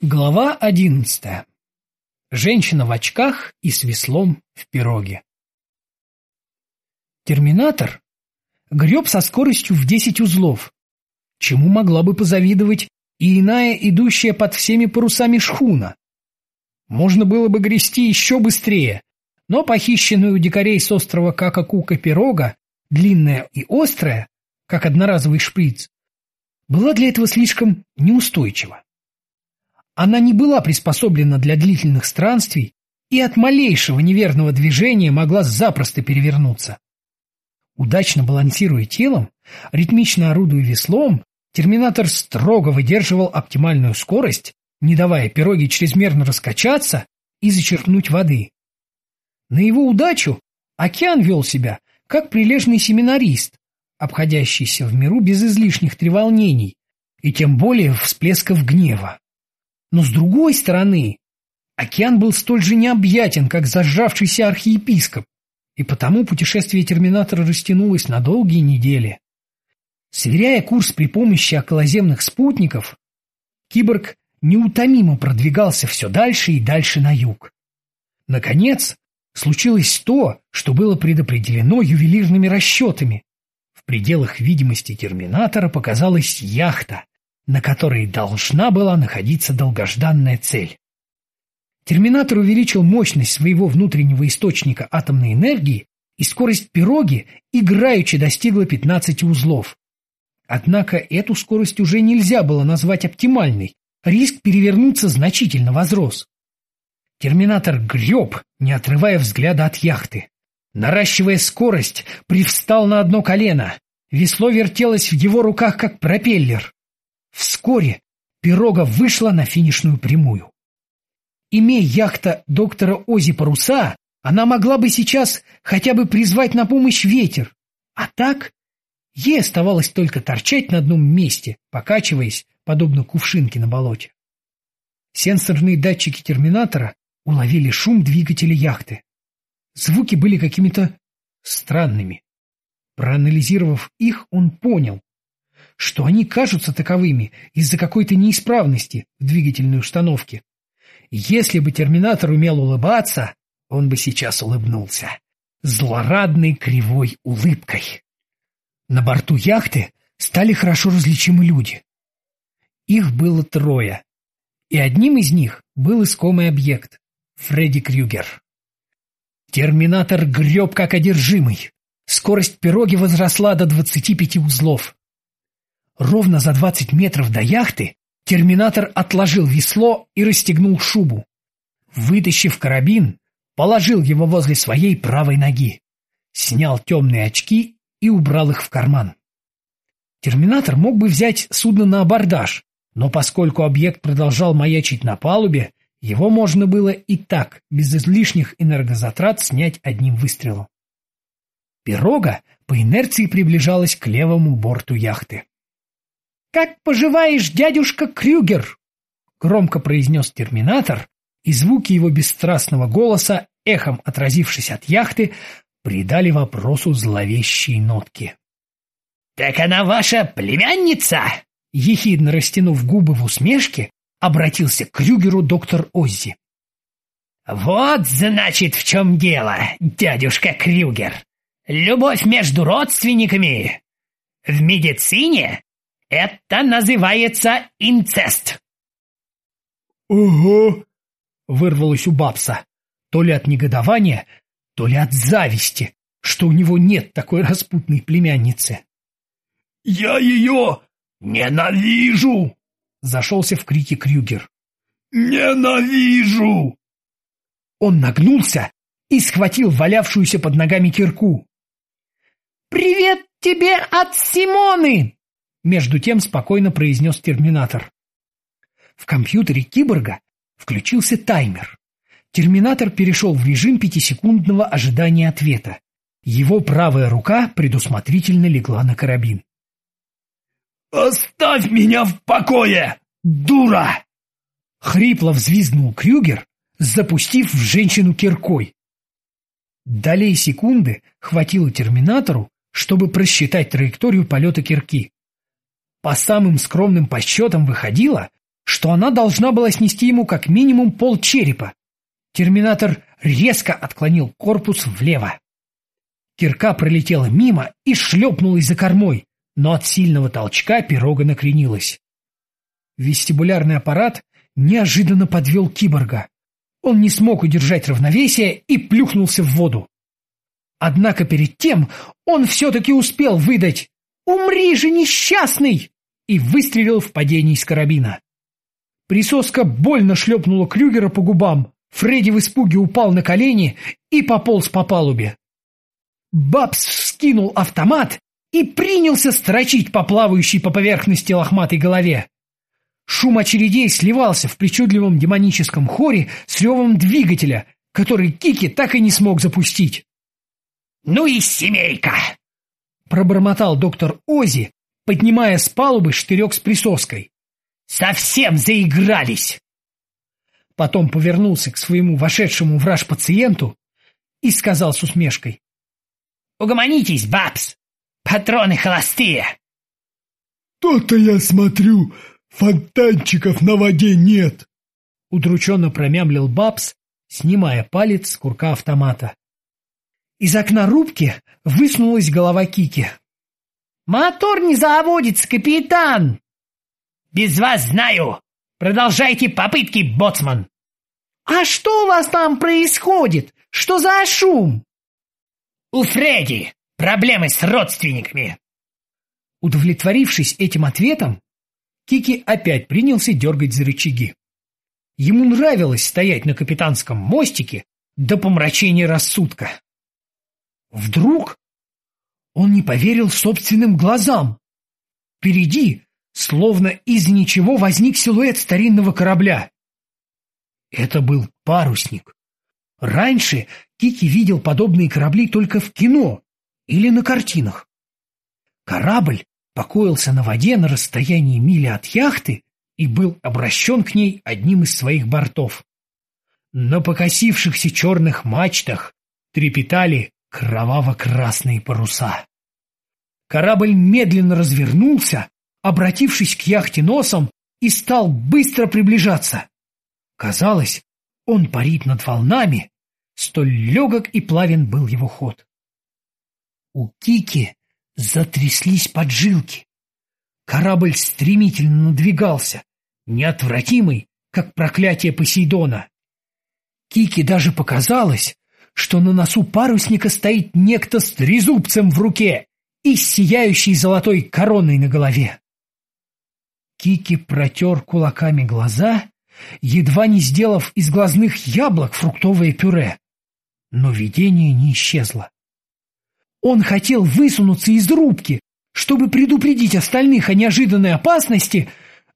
Глава одиннадцатая. Женщина в очках и с веслом в пироге. Терминатор греб со скоростью в десять узлов, чему могла бы позавидовать и иная, идущая под всеми парусами шхуна. Можно было бы грести еще быстрее, но похищенная у дикарей с острова Какакука пирога, длинная и острая, как одноразовый шприц, была для этого слишком неустойчива. Она не была приспособлена для длительных странствий и от малейшего неверного движения могла запросто перевернуться. Удачно балансируя телом, ритмично орудуя веслом, терминатор строго выдерживал оптимальную скорость, не давая пироге чрезмерно раскачаться и зачерпнуть воды. На его удачу океан вел себя, как прилежный семинарист, обходящийся в миру без излишних треволнений и тем более всплесков гнева. Но с другой стороны, океан был столь же необъятен, как зажавшийся архиепископ, и потому путешествие терминатора растянулось на долгие недели. Сверяя курс при помощи околоземных спутников, киборг неутомимо продвигался все дальше и дальше на юг. Наконец, случилось то, что было предопределено ювелирными расчетами. В пределах видимости терминатора показалась яхта, на которой должна была находиться долгожданная цель. Терминатор увеличил мощность своего внутреннего источника атомной энергии, и скорость пироги играючи достигла 15 узлов. Однако эту скорость уже нельзя было назвать оптимальной, риск перевернуться значительно возрос. Терминатор греб, не отрывая взгляда от яхты. Наращивая скорость, привстал на одно колено. Весло вертелось в его руках, как пропеллер. Вскоре пирога вышла на финишную прямую. Имея яхта доктора Ози паруса, она могла бы сейчас хотя бы призвать на помощь ветер. А так ей оставалось только торчать на одном месте, покачиваясь, подобно кувшинке на болоте. Сенсорные датчики терминатора уловили шум двигателя яхты. Звуки были какими-то странными. Проанализировав их, он понял, что они кажутся таковыми из-за какой-то неисправности в двигательной установке. Если бы терминатор умел улыбаться, он бы сейчас улыбнулся. Злорадной кривой улыбкой. На борту яхты стали хорошо различимы люди. Их было трое. И одним из них был искомый объект — Фредди Крюгер. Терминатор греб как одержимый. Скорость пироги возросла до 25 узлов. Ровно за двадцать метров до яхты терминатор отложил весло и расстегнул шубу. Вытащив карабин, положил его возле своей правой ноги, снял темные очки и убрал их в карман. Терминатор мог бы взять судно на абордаж, но поскольку объект продолжал маячить на палубе, его можно было и так, без излишних энергозатрат, снять одним выстрелом. Пирога по инерции приближалась к левому борту яхты. «Как поживаешь, дядюшка Крюгер?» — громко произнес терминатор, и звуки его бесстрастного голоса, эхом отразившись от яхты, придали вопросу зловещие нотки. «Так она ваша племянница?» Ехидно растянув губы в усмешке, обратился к Крюгеру доктор Оззи. «Вот, значит, в чем дело, дядюшка Крюгер. Любовь между родственниками. В медицине это называется инцест. Ого! Вырвалось у Бабса. То ли от негодования, то ли от зависти, что у него нет такой распутной племянницы. Я ее ненавижу! Зашелся в крики Крюгер. Ненавижу! Он нагнулся и схватил валявшуюся под ногами кирку. «Привет тебе от Симоны!» Между тем спокойно произнес терминатор. В компьютере киборга включился таймер. Терминатор перешел в режим пятисекундного ожидания ответа. Его правая рука предусмотрительно легла на карабин. «Оставь меня в покое, дура!» Хрипло взвизгнул Крюгер, запустив в женщину киркой. Долей секунды хватило терминатору, чтобы просчитать траекторию полета кирки. По самым скромным подсчетам выходило, что она должна была снести ему как минимум пол черепа. Терминатор резко отклонил корпус влево. Кирка пролетела мимо и шлепнулась за кормой, но от сильного толчка пирога накренилась. Вестибулярный аппарат неожиданно подвел киборга. Он не смог удержать равновесие и плюхнулся в воду. Однако перед тем он все-таки успел выдать «Умри же, несчастный!» и выстрелил в падении из карабина. Присоска больно шлепнула Крюгера по губам, Фредди в испуге упал на колени и пополз по палубе. Бабс вскинул автомат и принялся строчить по плавающей по поверхности лохматой голове. Шум очередей сливался в причудливом демоническом хоре с ревом двигателя, который Кики так и не смог запустить. «Ну и семейка!» — пробормотал доктор Ози, поднимая с палубы штырек с присоской. «Совсем заигрались!» Потом повернулся к своему вошедшему враж пациенту и сказал с усмешкой. «Угомонитесь, бабс! Патроны холостые!» «То-то я смотрю, фонтанчиков на воде нет!» Удрученно промямлил Бабс, снимая палец с курка автомата. Из окна рубки высунулась голова Кики. «Мотор не заводится, капитан!» «Без вас знаю! Продолжайте попытки, боцман!» «А что у вас там происходит? Что за шум?» «У Фредди проблемы с родственниками!» Удовлетворившись этим ответом, Кики опять принялся дергать за рычаги. Ему нравилось стоять на капитанском мостике до помрачения рассудка. Вдруг он не поверил собственным глазам. Впереди, словно из ничего, возник силуэт старинного корабля. Это был парусник. Раньше Кики видел подобные корабли только в кино или на картинах. Корабль покоился на воде на расстоянии мили от яхты и был обращен к ней одним из своих бортов. На покосившихся черных мачтах трепетали кроваво-красные паруса. Корабль медленно развернулся, обратившись к яхте носом, и стал быстро приближаться. Казалось, он парит над волнами, столь легок и плавен был его ход. У Кики затряслись поджилки. Корабль стремительно надвигался, неотвратимый, как проклятие Посейдона. Кики даже показалось, что на носу парусника стоит некто с трезубцем в руке и сияющей золотой короной на голове. Кики протер кулаками глаза, едва не сделав из глазных яблок фруктовое пюре. Но видение не исчезло. Он хотел высунуться из рубки, чтобы предупредить остальных о неожиданной опасности,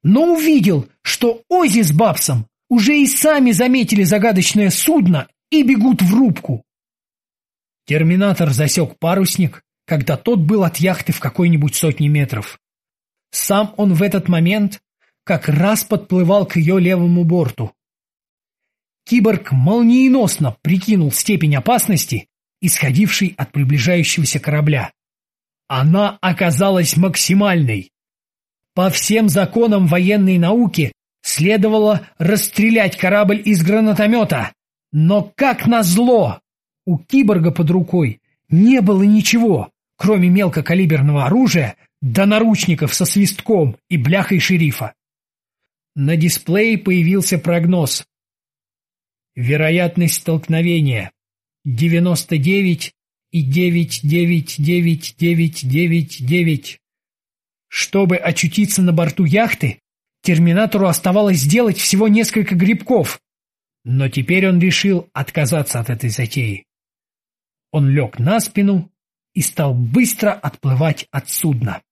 но увидел, что Ози с Бабсом уже и сами заметили загадочное судно и бегут в рубку. Терминатор засек парусник, когда тот был от яхты в какой-нибудь сотни метров. Сам он в этот момент как раз подплывал к ее левому борту. Киборг молниеносно прикинул степень опасности, исходившей от приближающегося корабля. Она оказалась максимальной. По всем законам военной науки следовало расстрелять корабль из гранатомета, но как назло, у киборга под рукой не было ничего, кроме мелкокалиберного оружия до наручников со свистком и бляхой шерифа. На дисплее появился прогноз. Вероятность столкновения 99 и 9999999. Чтобы очутиться на борту яхты, терминатору оставалось сделать всего несколько грибков, но теперь он решил отказаться от этой затеи. Он лег на спину и стал быстро отплывать от судна.